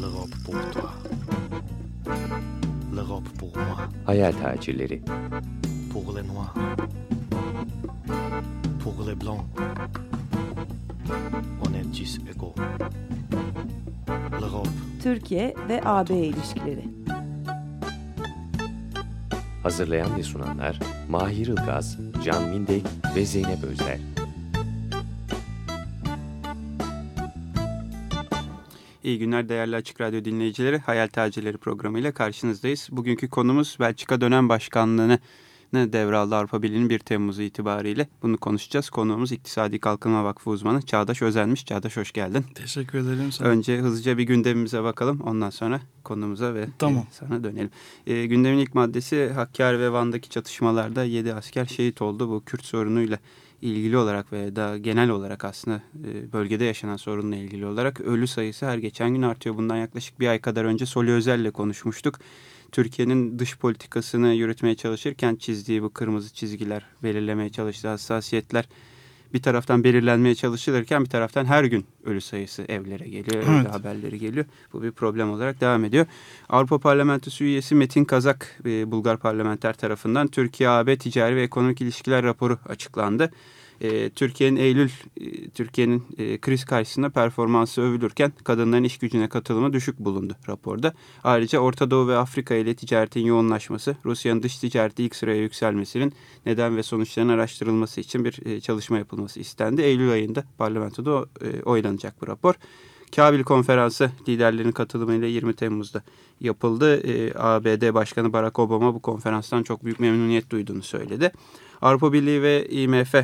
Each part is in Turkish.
L'Europe pour toi. L'Europe pour moi. Hayal tacirleri. Pour les noirs. Pour les blancs. On est tous égaux. L'Europe. Türkiye ve AB ilişkileri. Hazırlayan ve sunanlar Mahir Ilgaz, Can Mindek ve Zeynep Özler. İyi günler değerli Açık Radyo dinleyicileri. Hayal Tacirleri programıyla karşınızdayız. Bugünkü konumuz Belçika dönem başkanlığını devraldı Avrupa Birliği'nin 1 Temmuz itibariyle. Bunu konuşacağız. Konuğumuz İktisadi Kalkınma Vakfı uzmanı Çağdaş Özenmiş. Çağdaş hoş geldin. Teşekkür ederim. Sana. Önce hızlıca bir gündemimize bakalım. Ondan sonra konumuza ve tamam. e, sana dönelim. E, gündemin ilk maddesi Hakkari ve Van'daki çatışmalarda 7 asker şehit oldu. Bu Kürt sorunuyla ilgili olarak ve daha genel olarak aslında e, bölgede yaşanan sorunla ilgili olarak ölü sayısı her geçen gün artıyor. Bundan yaklaşık bir ay kadar önce Soli Özel'le konuşmuştuk. Türkiye'nin dış politikasını yürütmeye çalışırken çizdiği bu kırmızı çizgiler, belirlemeye çalıştığı hassasiyetler bir taraftan belirlenmeye çalışılırken bir taraftan her gün ölü sayısı evlere geliyor, evet. haberleri geliyor. Bu bir problem olarak devam ediyor. Avrupa Parlamentosu üyesi Metin Kazak, e, Bulgar parlamenter tarafından Türkiye-AB ticari ve ekonomik ilişkiler raporu açıklandı. E, Türkiye'nin Eylül, e, Türkiye'nin e, kriz karşısında performansı övülürken kadınların iş gücüne katılımı düşük bulundu raporda. Ayrıca Orta Doğu ve Afrika ile ticaretin yoğunlaşması, Rusya'nın dış ticareti ilk sıraya yükselmesinin neden ve sonuçlarının araştırılması için bir e, çalışma yapılması istendi. Eylül ayında parlamentoda e, oylanacak bu rapor. Kabil Konferansı liderlerin katılımıyla 20 Temmuz'da yapıldı. E, ABD Başkanı Barack Obama bu konferanstan çok büyük memnuniyet duyduğunu söyledi. Avrupa Birliği ve IMF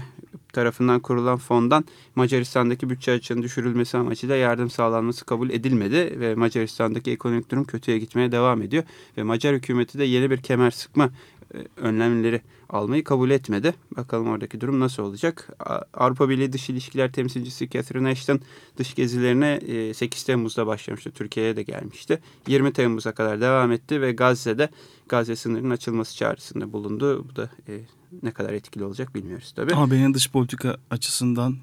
tarafından kurulan fondan Macaristan'daki bütçe açığının düşürülmesi amacıyla yardım sağlanması kabul edilmedi ve Macaristan'daki ekonomik durum kötüye gitmeye devam ediyor ve Macar hükümeti de yeni bir kemer sıkma önlemleri almayı kabul etmedi. Bakalım oradaki durum nasıl olacak. Avrupa Birliği Dış İlişkiler Temsilcisi Catherine Ashton dış gezilerine 8 Temmuz'da başlamıştı. Türkiye'ye de gelmişti. 20 Temmuz'a kadar devam etti ve Gazze'de Gazze sınırının açılması çağrısında bulundu. Bu da ne kadar etkili olacak bilmiyoruz tabii. AB'nin dış politika açısından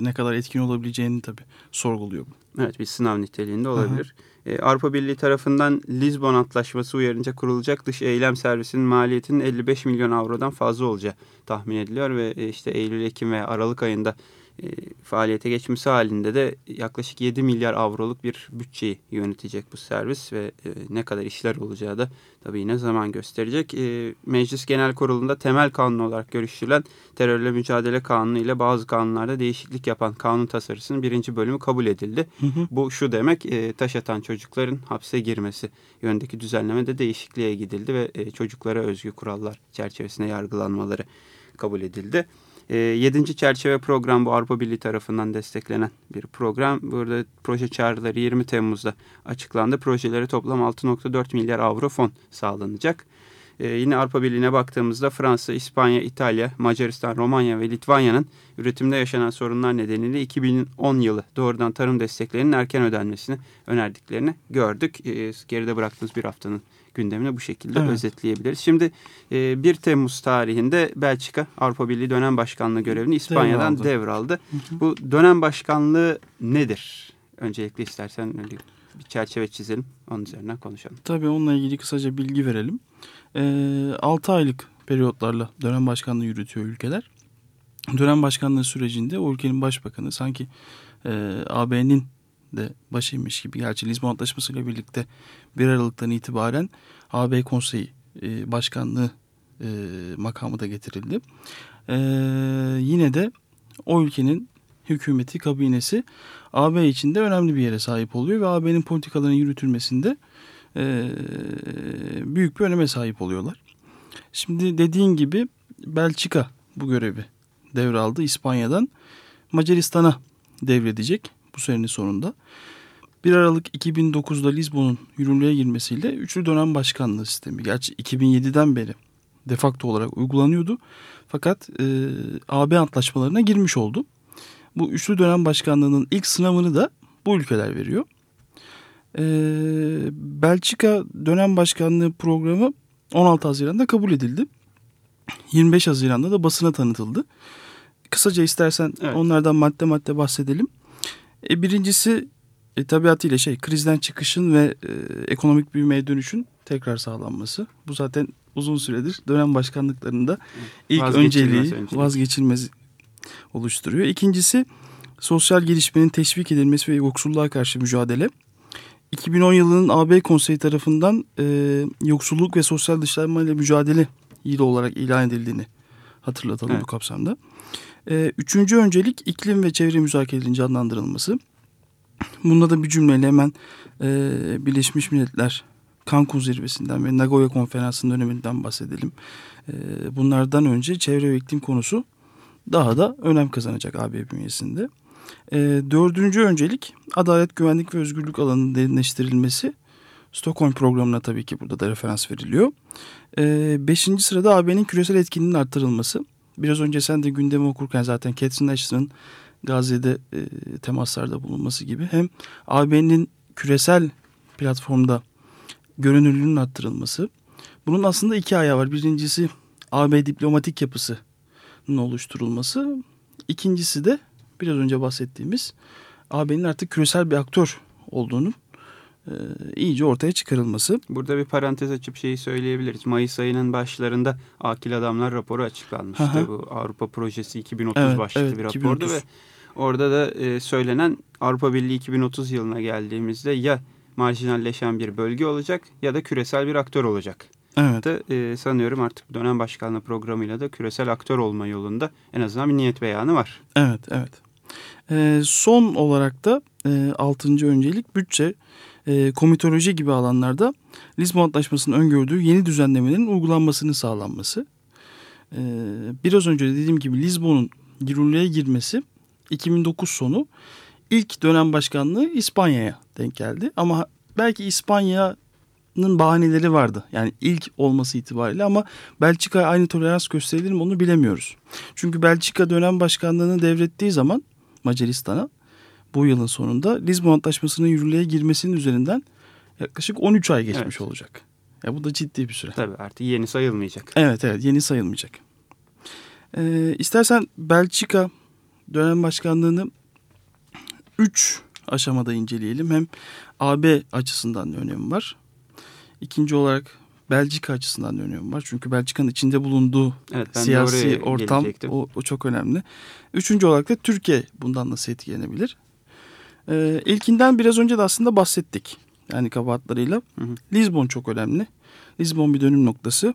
ne kadar etkin olabileceğini tabii sorguluyor bu. Evet bir sınav niteliğinde olabilir. Ee, Avrupa Birliği tarafından Lizbon Antlaşması uyarınca kurulacak dış eylem servisinin maliyetinin 55 milyon avrodan fazla olacağı tahmin ediliyor ve işte Eylül, Ekim ve Aralık ayında e, faaliyete geçmesi halinde de yaklaşık 7 milyar avroluk bir bütçeyi yönetecek bu servis ve e, ne kadar işler olacağı da tabii yine zaman gösterecek. E, Meclis Genel Kurulu'nda temel kanun olarak görüştürülen terörle mücadele kanunu ile bazı kanunlarda değişiklik yapan kanun tasarısının birinci bölümü kabul edildi. Hı hı. Bu şu demek e, taş atan çocukların hapse girmesi yönündeki düzenlemede değişikliğe gidildi ve e, çocuklara özgü kurallar çerçevesinde yargılanmaları kabul edildi. E, 7. çerçeve program bu Avrupa Birliği tarafından desteklenen bir program. Burada proje çağrıları 20 Temmuz'da açıklandı. Projelere toplam 6.4 milyar avro fon sağlanacak. Ee, yine Avrupa Birliği'ne baktığımızda Fransa, İspanya, İtalya, Macaristan, Romanya ve Litvanya'nın üretimde yaşanan sorunlar nedeniyle 2010 yılı doğrudan tarım desteklerinin erken ödenmesini önerdiklerini gördük. Ee, geride bıraktığımız bir haftanın gündemini bu şekilde evet. özetleyebiliriz. Şimdi e, 1 Temmuz tarihinde Belçika Avrupa Birliği dönem başkanlığı görevini İspanya'dan devraldı. devraldı. Bu dönem başkanlığı nedir? Öncelikle istersen öyle bir çerçeve çizelim. Onun üzerinden konuşalım. Tabii onunla ilgili kısaca bilgi verelim. E, 6 aylık periyotlarla dönem başkanlığı yürütüyor ülkeler. Dönem başkanlığı sürecinde o ülkenin başbakanı sanki e, AB'nin de başıymış gibi. Gerçi Lizbon Antlaşması ile birlikte 1 Aralık'tan itibaren AB Konseyi e, Başkanlığı e, makamı da getirildi. E, yine de o ülkenin hükümeti, kabinesi AB içinde önemli bir yere sahip oluyor ve AB'nin politikalarının yürütülmesinde e, büyük bir öneme sahip oluyorlar. Şimdi dediğin gibi Belçika bu görevi devraldı İspanya'dan Macaristan'a devredecek bu senenin sonunda. 1 Aralık 2009'da Lizbon'un yürürlüğe girmesiyle üçlü dönem başkanlığı sistemi. Gerçi 2007'den beri defakto olarak uygulanıyordu. Fakat e, AB antlaşmalarına girmiş oldu. Bu üçlü dönem başkanlığının ilk sınavını da bu ülkeler veriyor. E, Belçika dönem başkanlığı programı 16 Haziran'da kabul edildi. 25 Haziran'da da basına tanıtıldı. Kısaca istersen evet. onlardan madde madde bahsedelim. E, birincisi e, tabiatıyla şey krizden çıkışın ve e, ekonomik büyümeye dönüşün tekrar sağlanması. Bu zaten uzun süredir dönem başkanlıklarında ilk önceliği vazgeçilmez oluşturuyor. İkincisi sosyal gelişmenin teşvik edilmesi ve yoksulluğa karşı mücadele. 2010 yılının AB Konseyi tarafından e, yoksulluk ve sosyal dışlanma ile mücadele yılı olarak ilan edildiğini hatırlatalım Evet. bu kapsamda. E, üçüncü öncelik iklim ve çevre müzakerelerinin canlandırılması. Bunda da bir cümleyle hemen e, Birleşmiş Milletler Cancun zirvesinden ve Nagoya konferansının öneminden bahsedelim. E, bunlardan önce çevre ve iklim konusu daha da önem kazanacak AB bünyesinde. E, dördüncü öncelik adalet, güvenlik ve özgürlük alanının derinleştirilmesi. Stockholm programına tabii ki burada da referans veriliyor. E, beşinci sırada AB'nin küresel etkinliğinin arttırılması. Biraz önce sen de gündemi okurken zaten Catherine Ashton'ın Gazze'de e, temaslarda bulunması gibi hem AB'nin küresel platformda görünürlüğünün arttırılması. Bunun aslında iki ayağı var. Birincisi AB diplomatik yapısının oluşturulması. İkincisi de biraz önce bahsettiğimiz AB'nin artık küresel bir aktör olduğunu e, iyice ortaya çıkarılması. Burada bir parantez açıp şeyi söyleyebiliriz. Mayıs ayının başlarında Akil Adamlar raporu açıklanmıştı. Hı. Bu Avrupa Projesi 2030 Evet, başlıklı evet, bir rapordu 2030. ve orada da e, söylenen Avrupa Birliği 2030 yılına geldiğimizde ya marjinalleşen bir bölge olacak ya da küresel bir aktör olacak. Evet. Da, e, sanıyorum artık dönem başkanlığı programıyla da küresel aktör olma yolunda en azından bir niyet beyanı var. Evet, evet. Ee, son olarak da e, altıncı öncelik bütçe, e, komitoloji gibi alanlarda Lisbon Antlaşması'nın öngördüğü yeni düzenlemenin uygulanmasının sağlanması. Ee, biraz önce de dediğim gibi Lisbon'un yürürlüğe girmesi 2009 sonu ilk dönem başkanlığı İspanya'ya denk geldi. Ama belki İspanya'nın bahaneleri vardı. Yani ilk olması itibariyle ama Belçika'ya aynı tolerans gösterilir mi onu bilemiyoruz. Çünkü Belçika dönem başkanlığını devrettiği zaman Macaristan'a bu yılın sonunda Lisbon Antlaşması'nın yürürlüğe girmesinin üzerinden yaklaşık 13 ay geçmiş Evet. olacak. Ya bu da ciddi bir süre. Tabii artık yeni sayılmayacak. Evet evet yeni sayılmayacak. Ee, istersen Belçika dönem başkanlığını 3 aşamada inceleyelim. Hem AB açısından da önemi var. İkinci olarak Belçika açısından da önemi var. Çünkü Belçika'nın içinde bulunduğu Evet siyasi ortam gelecektim. o, o çok önemli. Üçüncü olarak da Türkiye bundan nasıl etkilenebilir? Ee, ilkinden biraz önce de aslında bahsettik. Yani kabahatlarıyla. Hı hı. Lisbon çok önemli. Lisbon bir dönüm noktası.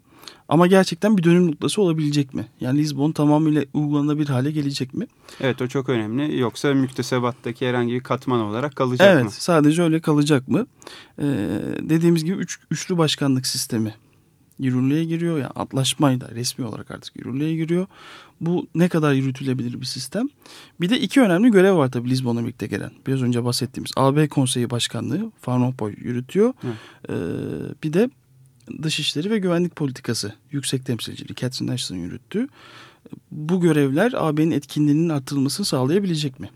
Ama gerçekten bir dönüm noktası olabilecek mi? Yani Lisbon tamamıyla uygulanabilir hale gelecek mi? Evet o çok önemli. Yoksa müktesebattaki herhangi bir katman olarak kalacak evet mı? sadece öyle kalacak mı? Ee, dediğimiz gibi üç, üçlü başkanlık sistemi yürürlüğe giriyor. Yani antlaşmayla resmi olarak artık yürürlüğe giriyor. Bu ne kadar yürütülebilir bir sistem? Bir de iki önemli görev var tabii Lisbon'la birlikte gelen. Biraz önce bahsettiğimiz AB Konseyi Başkanlığı Van Rompuy yürütüyor. Ee, bir de Dışişleri ve Güvenlik Politikası Yüksek Temsilciliği Catherine Ashton yürüttüğü. Bu görevler AB'nin etkinliğinin artırılmasını sağlayabilecek mi?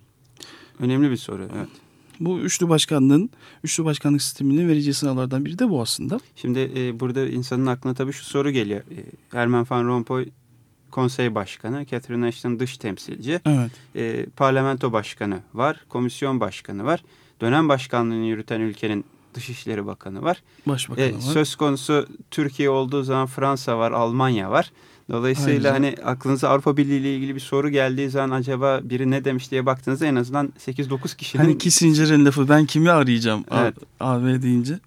Önemli bir soru. Evet. Bu üçlü başkanlığın, üçlü başkanlık sisteminin vereceği sınavlardan biri de bu aslında. Şimdi e, burada insanın aklına tabii şu soru geliyor. E, Herman Van Rompuy konsey başkanı, Catherine Ashton dış temsilci, Evet. e, parlamento başkanı var, komisyon başkanı var, dönem başkanlığını yürüten ülkenin Dışişleri Bakanı var. Başbakanı E, var. söz konusu Türkiye olduğu zaman Fransa var, Almanya var. Dolayısıyla Aynen. hani aklınıza Avrupa Birliği ile ilgili bir soru geldiği zaman acaba biri ne demiş diye baktığınızda en azından 8-9 kişinin Hani Kissinger'in lafı ben kimi arayacağım Evet. AB deyince.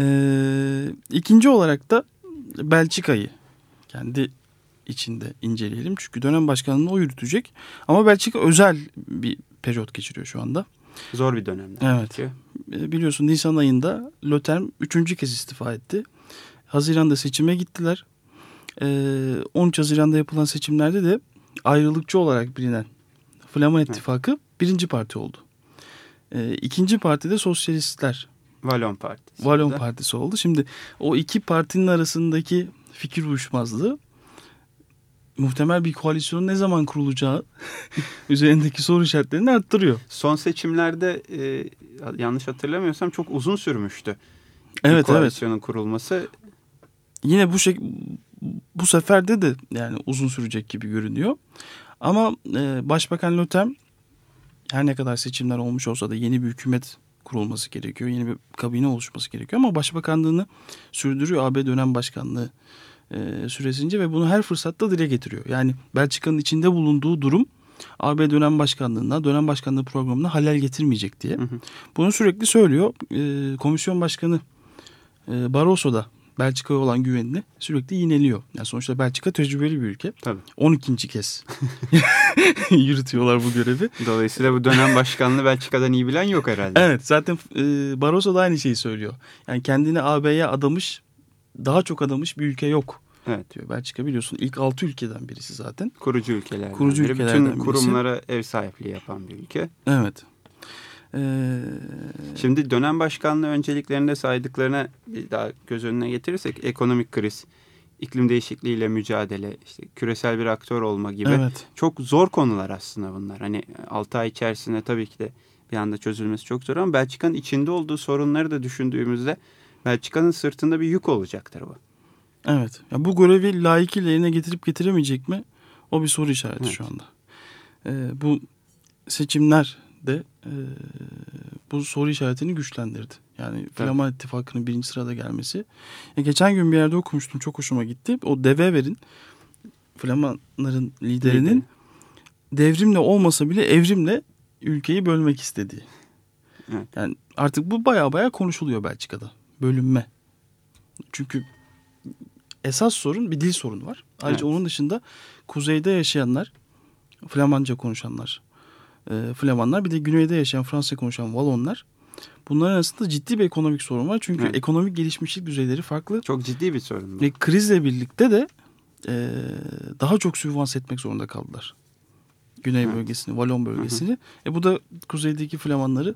Ee, ikinci olarak da Belçika'yı kendi içinde inceleyelim. Çünkü dönem başkanlığını o yürütecek. Ama Belçika özel bir periyot geçiriyor şu anda. zor bir dönemden Evet. geçiyor. Ee, Biliyorsun Nisan ayında Löterm üçüncü kez istifa etti. Haziran'da seçime gittiler. Ee, 13 Haziran'da yapılan seçimlerde de ayrılıkçı olarak bilinen Flaman İttifakı birinci parti oldu. Ee, ikinci parti de Sosyalistler Valon Partisi. Valon Da. Partisi oldu. Şimdi o iki partinin arasındaki fikir uyuşmazlığı muhtemel bir koalisyonun ne zaman kurulacağı üzerindeki soru işaretlerini arttırıyor. Son seçimlerde e, yanlış hatırlamıyorsam çok uzun sürmüştü. bir Evet evet. koalisyonun kurulması. Yine bu şey bu seferde de yani uzun sürecek gibi görünüyor. Ama e, Başbakan Lötem her ne kadar seçimler olmuş olsa da yeni bir hükümet kurulması gerekiyor. Yeni bir kabine oluşması gerekiyor ama başbakanlığını sürdürüyor AB dönem başkanlığı e, süresince ve bunu her fırsatta dile getiriyor. Yani Belçika'nın içinde bulunduğu durum AB dönem başkanlığına, dönem başkanlığı programına halel getirmeyecek diye. Hı hı. Bunu sürekli söylüyor. E, komisyon başkanı e, Barroso da Belçika'ya olan güvenini sürekli yineliyor. Yani sonuçta Belçika tecrübeli bir ülke. Tabii. 12. kez yürütüyorlar bu görevi. Dolayısıyla bu dönem başkanlığı Belçika'dan iyi bilen yok herhalde. Evet zaten e, Barroso da aynı şeyi söylüyor. Yani kendini AB'ye adamış, daha çok adamış bir ülke yok Evet. diyor. Belçika biliyorsun ilk 6 ülkeden birisi zaten. Kurucu ülkelerden Kurucu ülkelerden Bütün birisi. kurumlara ev sahipliği yapan bir ülke. Evet. Ee, Şimdi dönem başkanlığı önceliklerinde saydıklarına bir daha göz önüne getirirsek ekonomik kriz, iklim değişikliğiyle mücadele, işte küresel bir aktör olma gibi evet. çok zor konular aslında bunlar. Hani 6 ay içerisinde tabii ki de bir anda çözülmesi çok zor ama Belçika'nın içinde olduğu sorunları da düşündüğümüzde Belçika'nın sırtında bir yük olacaktır bu. Evet. Ya bu görevi layıkıyla yerine getirip getiremeyecek mi? O bir soru işareti Evet. şu anda. Ee, bu seçimler de e, bu soru işaretini güçlendirdi. Yani Flaman İttifakı'nın birinci sırada gelmesi. Ya geçen gün bir yerde okumuştum. Çok hoşuma gitti. O Devever'in Flamanların liderinin devrimle olmasa bile evrimle ülkeyi bölmek istediği. Evet. Yani artık bu baya baya konuşuluyor Belçika'da. Bölünme. Çünkü esas sorun bir dil sorunu var. Ayrıca Evet. onun dışında kuzeyde yaşayanlar, Flamanca konuşanlar, e, Flamanlar bir de güneyde yaşayan Fransızca konuşan Valonlar. Bunların arasında ciddi bir ekonomik sorun var. Çünkü Evet. ekonomik gelişmişlik düzeyleri farklı. Çok ciddi bir sorun bu. Ve krizle birlikte de e, daha çok sübvanse etmek zorunda kaldılar. Güney Evet. bölgesini, Valon bölgesini. E bu da kuzeydeki Flamanları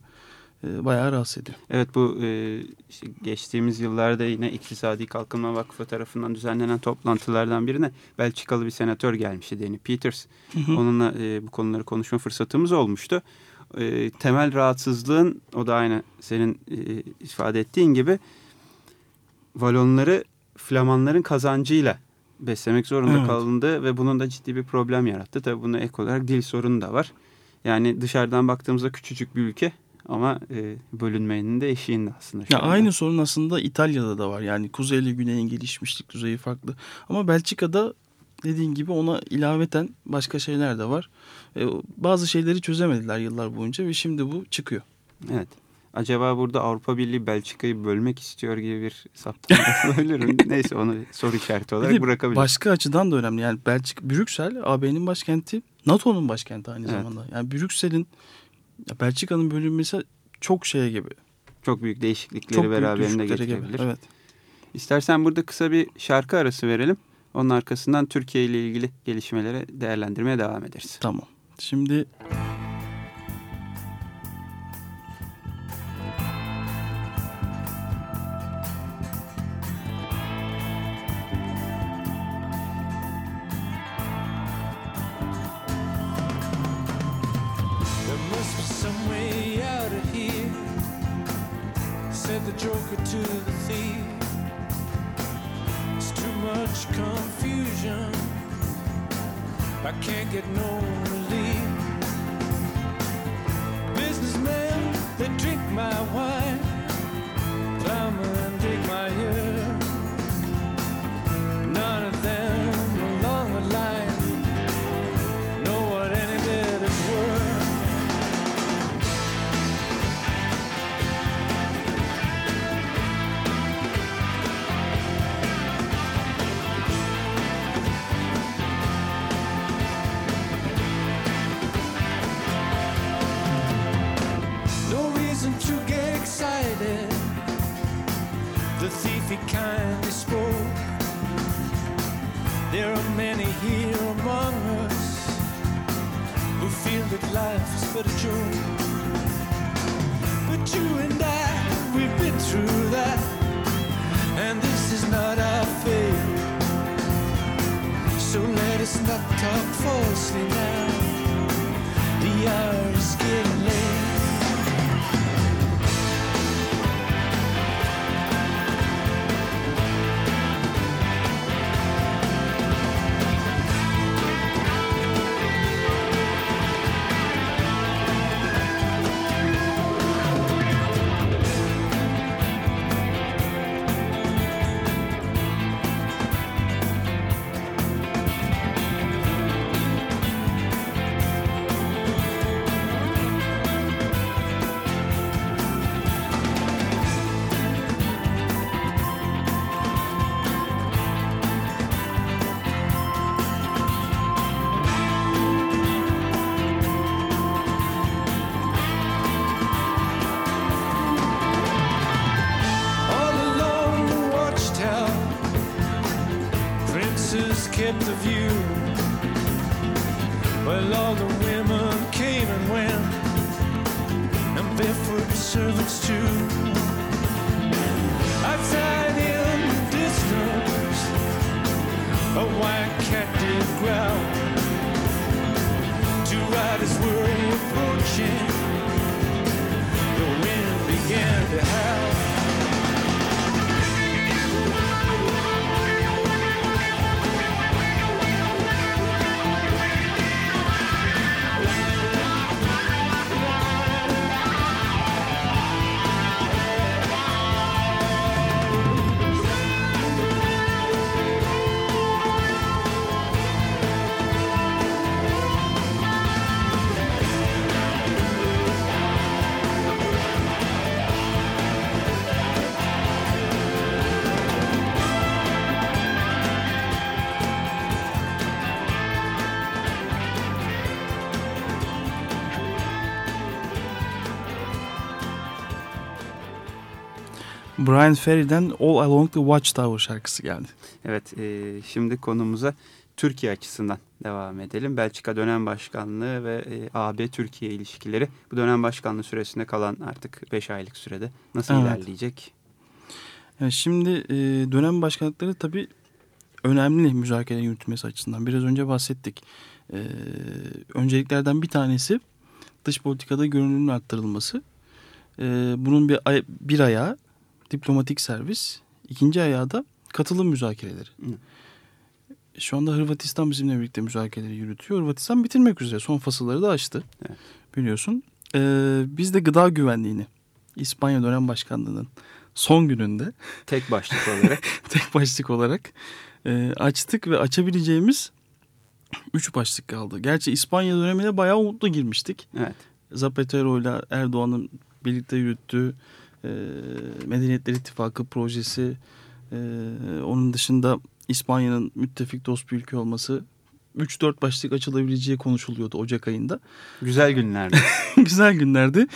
e, bayağı rahatsız ediyor. Evet bu e, işte geçtiğimiz yıllarda yine İktisadi Kalkınma Vakfı tarafından düzenlenen toplantılardan birine Belçikalı bir senatör gelmişti Danny Peters. Onunla e, bu konuları konuşma fırsatımız olmuştu. E, temel rahatsızlığın o da aynı senin e, ifade ettiğin gibi Valonları Flamanların kazancıyla beslemek zorunda Evet. kalındı ve bunun da ciddi bir problem yarattı. Tabii buna ek olarak dil sorunu da var. Yani dışarıdan baktığımızda küçücük bir ülke ama e, bölünmenin de eşiğinde aslında. şu Ya anda. aynı sorun aslında İtalya'da da var. Yani kuzey ile güneyin gelişmişlik düzeyi farklı. Ama Belçika'da dediğin gibi ona ilaveten başka şeyler de var. E, bazı şeyleri çözemediler yıllar boyunca ve şimdi bu çıkıyor. Evet. Acaba burada Avrupa Birliği Belçika'yı bölmek istiyor gibi bir saptama olabilir mi? Neyse onu soru işareti olarak bırakabiliriz. başka açıdan da önemli. Yani Belçika, Brüksel AB'nin başkenti, NATO'nun başkenti aynı Evet. zamanda. Yani Brüksel'in ya Belçika'nın bölünmesi çok şey gibi. Çok büyük değişiklikleri Çok büyük beraberinde düşüklere gibi. getirebilir. Evet. İstersen burada kısa bir şarkı arası verelim. Onun arkasından Türkiye ile ilgili gelişmeleri değerlendirmeye devam ederiz. Tamam. Şimdi So let us not talk falsely now. The hour is getting kept the view. Well, all the women came and went, and barefoot servants too. Outside in the distance, a white cat did growl. Two riders were approaching. The wind began to howl. Brian Ferry'den All Along the Watchtower şarkısı geldi. Evet, e, şimdi konumuza Türkiye açısından devam edelim. Belçika dönem başkanlığı ve e, AB-Türkiye ilişkileri bu dönem başkanlığı süresinde kalan artık 5 aylık sürede nasıl Evet. ilerleyecek? Yani şimdi e, dönem başkanlıkları tabii önemli müzakere yürütmesi açısından. Biraz önce bahsettik. E, önceliklerden bir tanesi dış politikada görünürlüğün arttırılması. E, bunun bir, bir ayağı diplomatik servis, ikinci ayağı da katılım müzakereleri. Hı. Şu anda Hırvatistan bizimle birlikte müzakereleri yürütüyor. Hırvatistan bitirmek üzere. Son fasılları da açtı. Evet. Biliyorsun. E, biz de gıda güvenliğini İspanya dönem başkanlığının son gününde Tek başlık olarak tek başlık olarak e, açtık ve açabileceğimiz üç başlık kaldı. Gerçi İspanya dönemine bayağı umutlu girmiştik. evet, Zapatero ile Erdoğan'ın birlikte yürüttüğü e, Medeniyetler İttifakı projesi, e, onun dışında İspanya'nın müttefik dost bir ülke olması 3-4 başlık açılabileceği konuşuluyordu Ocak ayında. güzel günlerdi. Güzel günlerdi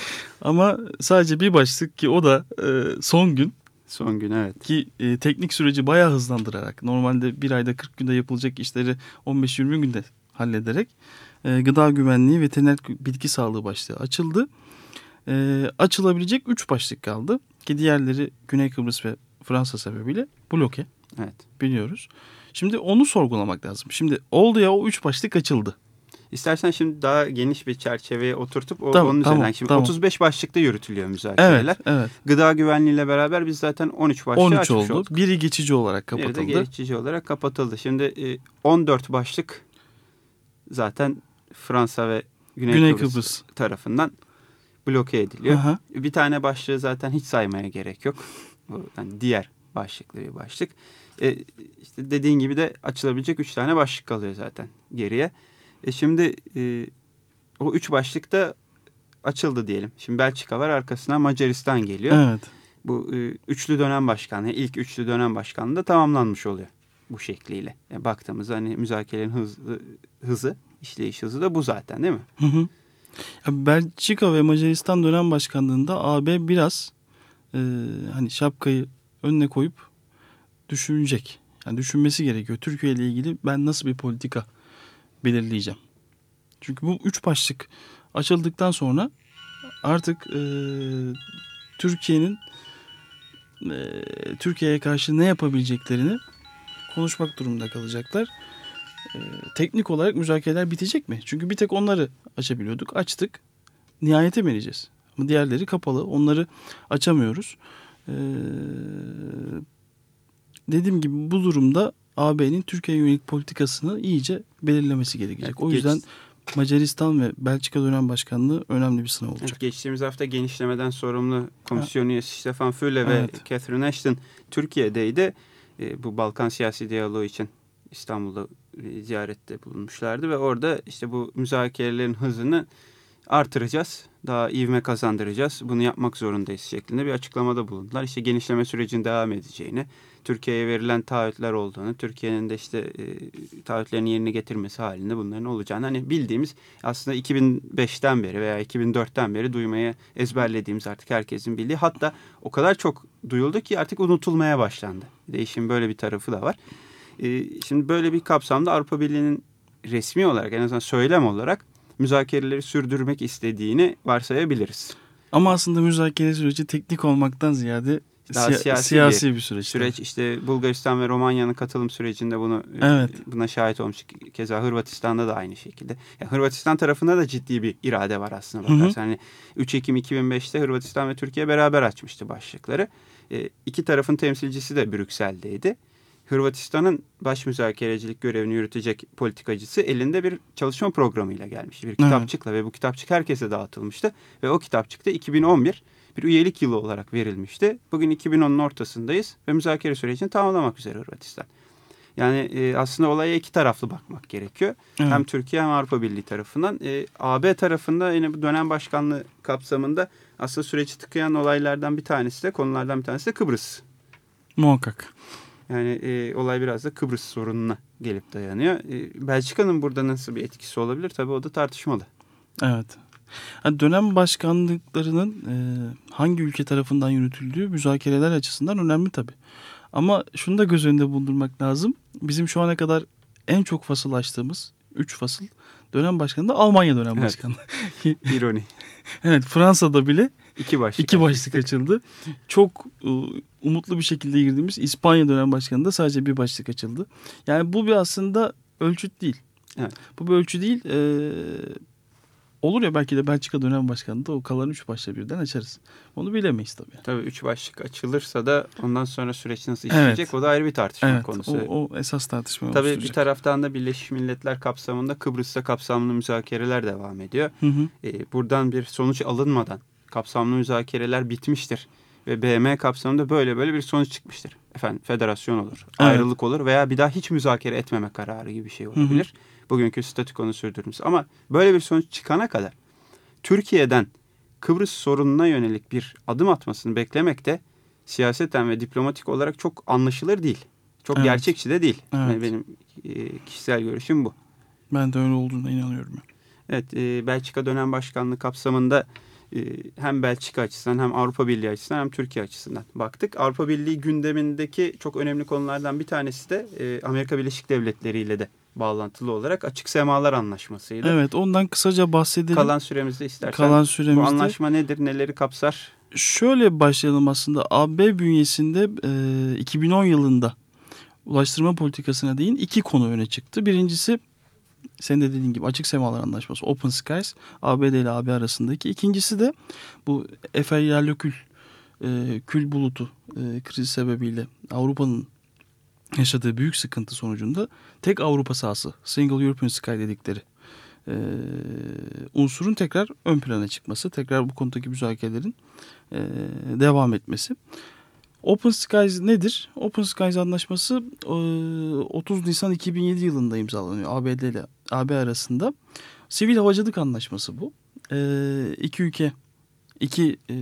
ama sadece bir başlık ki o da e, son gün Son gün evet. ki e, teknik süreci bayağı hızlandırarak normalde bir ayda 40 günde yapılacak işleri 15-20 günde hallederek e, gıda güvenliği veteriner bitki sağlığı başlığı açıldı. E, açılabilecek 3 başlık kaldı ki diğerleri Güney Kıbrıs ve Fransa sebebiyle bloke Evet. biliyoruz. Şimdi onu sorgulamak lazım. Şimdi oldu ya o 3 başlık açıldı. İstersen şimdi daha geniş bir çerçeveye oturtup o, Tamam, onun tamam, üzerinden. Şimdi tamam. 35 başlıkta yürütülüyor müzakereler. Evet, evet. Gıda güvenliğiyle beraber biz zaten 13 başlığı 13 açmış oldu. olduk. Biri geçici olarak Biri de kapatıldı. geçici olarak kapatıldı. Şimdi e, 14 başlık zaten Fransa ve Güney, Güney Kıbrıs, Kıbrıs. tarafından bloke ediliyor. Aha. Bir tane başlığı zaten hiç saymaya gerek yok. Yani diğer başlıklı bir başlık. E, işte dediğin gibi de açılabilecek üç tane başlık kalıyor zaten geriye. E şimdi e, o üç başlık da açıldı diyelim. Şimdi Belçika var arkasına Macaristan geliyor. Evet. Bu e, üçlü dönem başkanlığı, ilk üçlü dönem başkanlığı da tamamlanmış oluyor bu şekliyle. Yani baktığımızda hani müzakerelerin hızı, hızı, işleyiş hızı da bu zaten değil mi? Hı hı. Belçika ve Macaristan dönem başkanlığında AB biraz e, hani şapkayı önüne koyup düşünecek. Yani düşünmesi gerekiyor. Türkiye ile ilgili ben nasıl bir politika belirleyeceğim. Çünkü bu üç başlık açıldıktan sonra artık e, Türkiye'nin e, Türkiye'ye karşı ne yapabileceklerini konuşmak durumunda kalacaklar. E, teknik olarak müzakereler bitecek mi? Çünkü bir tek onları açabiliyorduk. Açtık. Nihayete mi ereceğiz? Ama diğerleri kapalı. Onları açamıyoruz. Ee, dediğim gibi bu durumda AB'nin Türkiye'ye yönelik politikasını iyice belirlemesi gerekecek. Evet, o geç- yüzden Macaristan ve Belçika dönem başkanlığı önemli bir sınav olacak. Evet, geçtiğimiz hafta genişlemeden sorumlu komisyon üyesi Stefan Füle Evet. ve Catherine Ashton Türkiye'deydi. E, bu Balkan siyasi diyaloğu için İstanbul'da e, ziyarette bulunmuşlardı ve orada işte bu müzakerelerin hızını artıracağız. Daha ivme kazandıracağız. Bunu yapmak zorundayız şeklinde bir açıklamada bulundular. İşte genişleme sürecinin devam edeceğini, Türkiye'ye verilen taahhütler olduğunu, Türkiye'nin de işte e, taahhütlerini yerine getirmesi halinde bunların olacağını hani bildiğimiz aslında 2005'ten beri veya 2004'ten beri duymaya ezberlediğimiz artık herkesin bildiği hatta o kadar çok duyuldu ki artık unutulmaya başlandı. Bir de işin böyle bir tarafı da var. E, şimdi böyle bir kapsamda Avrupa Birliği'nin resmi olarak en azından söylem olarak müzakereleri sürdürmek istediğini varsayabiliriz. Ama aslında müzakere süreci teknik olmaktan ziyade Daha siya- siyasi siyasi, bir bir, süreç. Süreç işte Bulgaristan ve Romanya'nın katılım sürecinde bunu e, Evet. buna şahit olmuş. Keza Hırvatistan'da da aynı şekilde. Ya Hırvatistan tarafında da ciddi bir irade var aslında Hı hı. bakarsan. Hani 3 Ekim 2005'te Hırvatistan ve Türkiye beraber açmıştı başlıkları. E, iki tarafın temsilcisi de Brüksel'deydi. Hırvatistan'ın baş müzakerecilik görevini yürütecek politikacısı elinde bir çalışma programıyla gelmişti. Bir kitapçıkla ve bu kitapçık herkese dağıtılmıştı. Ve o kitapçıkta 2011 bir üyelik yılı olarak verilmişti. Bugün 2010'un ortasındayız ve müzakere sürecini tamamlamak üzere Hırvatistan. Yani e, aslında olaya iki taraflı bakmak gerekiyor. Evet. Hem Türkiye hem Avrupa Birliği tarafından. E, AB tarafında yine bu dönem başkanlığı kapsamında aslında süreci tıkayan olaylardan bir tanesi de konulardan bir tanesi de Kıbrıs. Muhakkak. Yani e, olay biraz da Kıbrıs sorununa gelip dayanıyor. E, Belçika'nın burada nasıl bir etkisi olabilir? Tabii o da tartışmalı. Evet. Yani dönem başkanlıklarının e, hangi ülke tarafından yürütüldüğü müzakereler açısından önemli tabii. Ama şunu da göz önünde bulundurmak lazım. Bizim şu ana kadar en çok fasıl açtığımız 3 fasıl dönem başkanı da Almanya dönem Evet. başkanı. İroni. evet Fransa'da bile İki başlık. iki başlık açıldı. Çok e, umutlu bir şekilde girdiğimiz İspanya dönem başkanında sadece bir başlık açıldı. Yani bu bir aslında ölçüt değil. Evet. Bu bir ölçü değil. E, olur ya belki de Belçika dönem başkanında o kalan üç başlığı birden açarız. Onu bilemeyiz tabii. Tabii üç başlık açılırsa da ondan sonra süreç nasıl işleyecek Evet. o da ayrı bir tartışma Evet konusu. o, o esas tartışma Tabii bir oluşturacak. taraftan da Birleşmiş Milletler kapsamında Kıbrıs'ta kapsamlı müzakereler devam ediyor. Hı hı. Ee, buradan bir sonuç alınmadan kapsamlı müzakereler bitmiştir. Ve BM kapsamında böyle böyle bir sonuç çıkmıştır. Efendim federasyon olur, Evet. ayrılık olur veya bir daha hiç müzakere etmeme kararı gibi bir şey olabilir. Bugünkü statükonu sürdürmemiz. Ama böyle bir sonuç çıkana kadar Türkiye'den Kıbrıs sorununa yönelik bir adım atmasını beklemek de siyaseten ve diplomatik olarak çok anlaşılır değil. Çok Evet. gerçekçi de değil. Evet. Yani benim e, kişisel görüşüm bu. Ben de öyle olduğuna inanıyorum. Evet, e, Belçika dönem başkanlığı kapsamında hem Belçika açısından hem Avrupa Birliği açısından hem Türkiye açısından baktık. Avrupa Birliği gündemindeki çok önemli konulardan bir tanesi de e, Amerika Birleşik Devletleri ile de bağlantılı olarak Açık Semalar Anlaşması'ydı. Evet ondan kısaca bahsedelim. Kalan süremizde istersen Kalan bu süremizde anlaşma nedir, neleri kapsar? şöyle başlayalım aslında. AB bünyesinde e, 2010 yılında ulaştırma politikasına değin iki konu öne çıktı. Birincisi senin de dediğin gibi açık semalar anlaşması Open Skies ABD ile AB arasındaki. İkincisi de bu Efer Yerlikül e, kül bulutu e, krizi sebebiyle Avrupa'nın yaşadığı büyük sıkıntı sonucunda tek Avrupa sahası Single European Sky dedikleri e, unsurun tekrar ön plana çıkması, tekrar bu konudaki müzakerelerin e, devam etmesi. Open Skies nedir? Open Skies anlaşması e, 30 Nisan 2007 yılında imzalanıyor ABD ile AB arasında. Sivil havacılık anlaşması bu. E, iki ülke, iki e,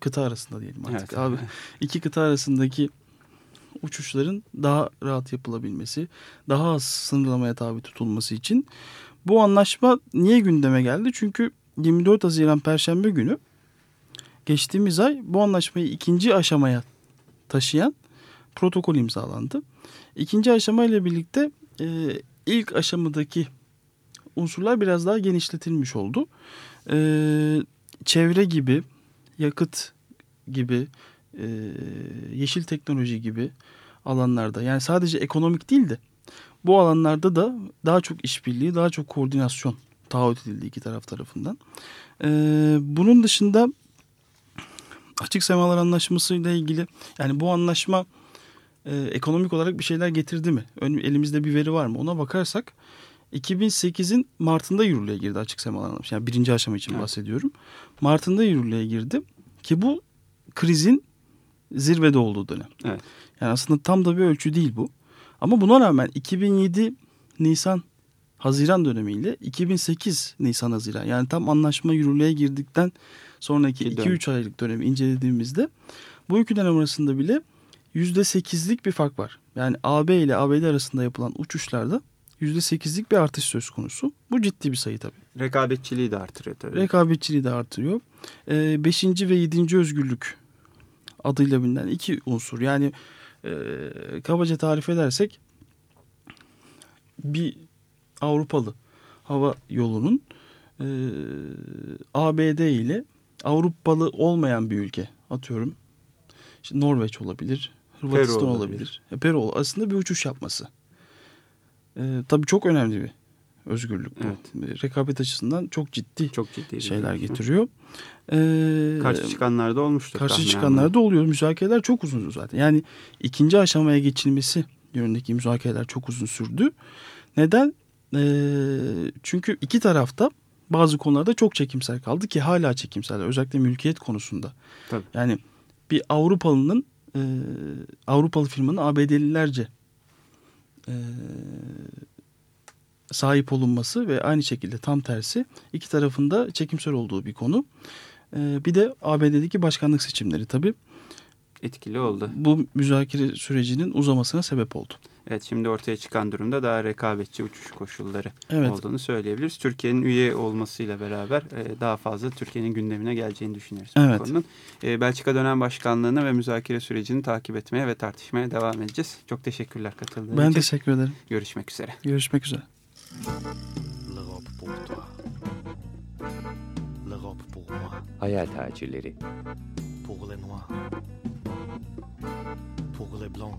kıta arasında diyelim artık. Evet. Abi, iki kıta arasındaki uçuşların daha rahat yapılabilmesi, daha az sınırlamaya tabi tutulması için bu anlaşma niye gündeme geldi? Çünkü 24 Haziran Perşembe günü geçtiğimiz ay bu anlaşmayı ikinci aşamaya taşıyan protokol imzalandı. İkinci aşama ile birlikte e, ilk aşamadaki unsurlar biraz daha genişletilmiş oldu. E, çevre gibi, yakıt gibi, e, yeşil teknoloji gibi alanlarda yani sadece ekonomik değil de bu alanlarda da daha çok işbirliği, daha çok koordinasyon taahhüt edildi iki taraf tarafından. Ee, bunun dışında açık semalar anlaşması ile ilgili yani bu anlaşma e, ekonomik olarak bir şeyler getirdi mi? Ön, elimizde bir veri var mı? Ona bakarsak 2008'in Mart'ında yürürlüğe girdi açık semalar anlaşması. Yani birinci aşama için Evet. bahsediyorum. Mart'ında yürürlüğe girdi ki bu krizin zirvede olduğu dönem. Evet. Yani aslında tam da bir ölçü değil bu. Ama buna rağmen 2007 Nisan Haziran dönemiyle 2008 Nisan Haziran yani tam anlaşma yürürlüğe girdikten sonraki Bir dönem. 2-3 aylık dönemi incelediğimizde bu iki dönem arasında bile %8'lik bir fark var. Yani AB ile ABD arasında yapılan uçuşlarda %8'lik bir artış söz konusu. Bu ciddi bir sayı tabii. Rekabetçiliği de artırıyor tabii. Rekabetçiliği de artırıyor. Ee, beşinci ve yedinci özgürlük adıyla bilinen iki unsur. Yani e, kabaca tarif edersek bir Avrupalı hava yolunun e, ABD ile Avrupalı olmayan bir ülke atıyorum. İşte Norveç olabilir, Hırvatistan Peru olabilir. olabilir. Peru aslında bir uçuş yapması. E, tabii çok önemli bir özgürlük bu. E, Rekabet açısından çok ciddi Çok ciddi şeyler gelişme. getiriyor. E, Karşı çıkanlar da olmuştur. Karşı çıkanlar da oluyor. Müzakereler çok uzun zaten. Yani ikinci aşamaya geçilmesi yönündeki müzakereler çok uzun sürdü. Neden? Ee, çünkü iki tarafta bazı konularda çok çekimsel kaldı ki hala çekimsel. Özellikle mülkiyet konusunda. Tabii. Yani bir Avrupalı'nın e, Avrupalı firmanın ABD'lilerce e, sahip olunması ve aynı şekilde tam tersi iki tarafında çekimsel olduğu bir konu. E, bir de ABD'deki başkanlık seçimleri tabii Etkili oldu. bu müzakere sürecinin uzamasına sebep oldu. Evet şimdi ortaya çıkan durumda daha rekabetçi uçuş koşulları Evet. olduğunu söyleyebiliriz. Türkiye'nin üye olmasıyla beraber e, daha fazla Türkiye'nin gündemine geleceğini düşünüyoruz. bu Evet. konunun. E, Belçika dönem başkanlığını ve müzakere sürecini takip etmeye ve tartışmaya devam edeceğiz. Çok teşekkürler katıldığınız Ben için. teşekkür ederim. Görüşmek üzere. Görüşmek üzere. Hayal tacirleri. Pour les noirs. Pour les blancs.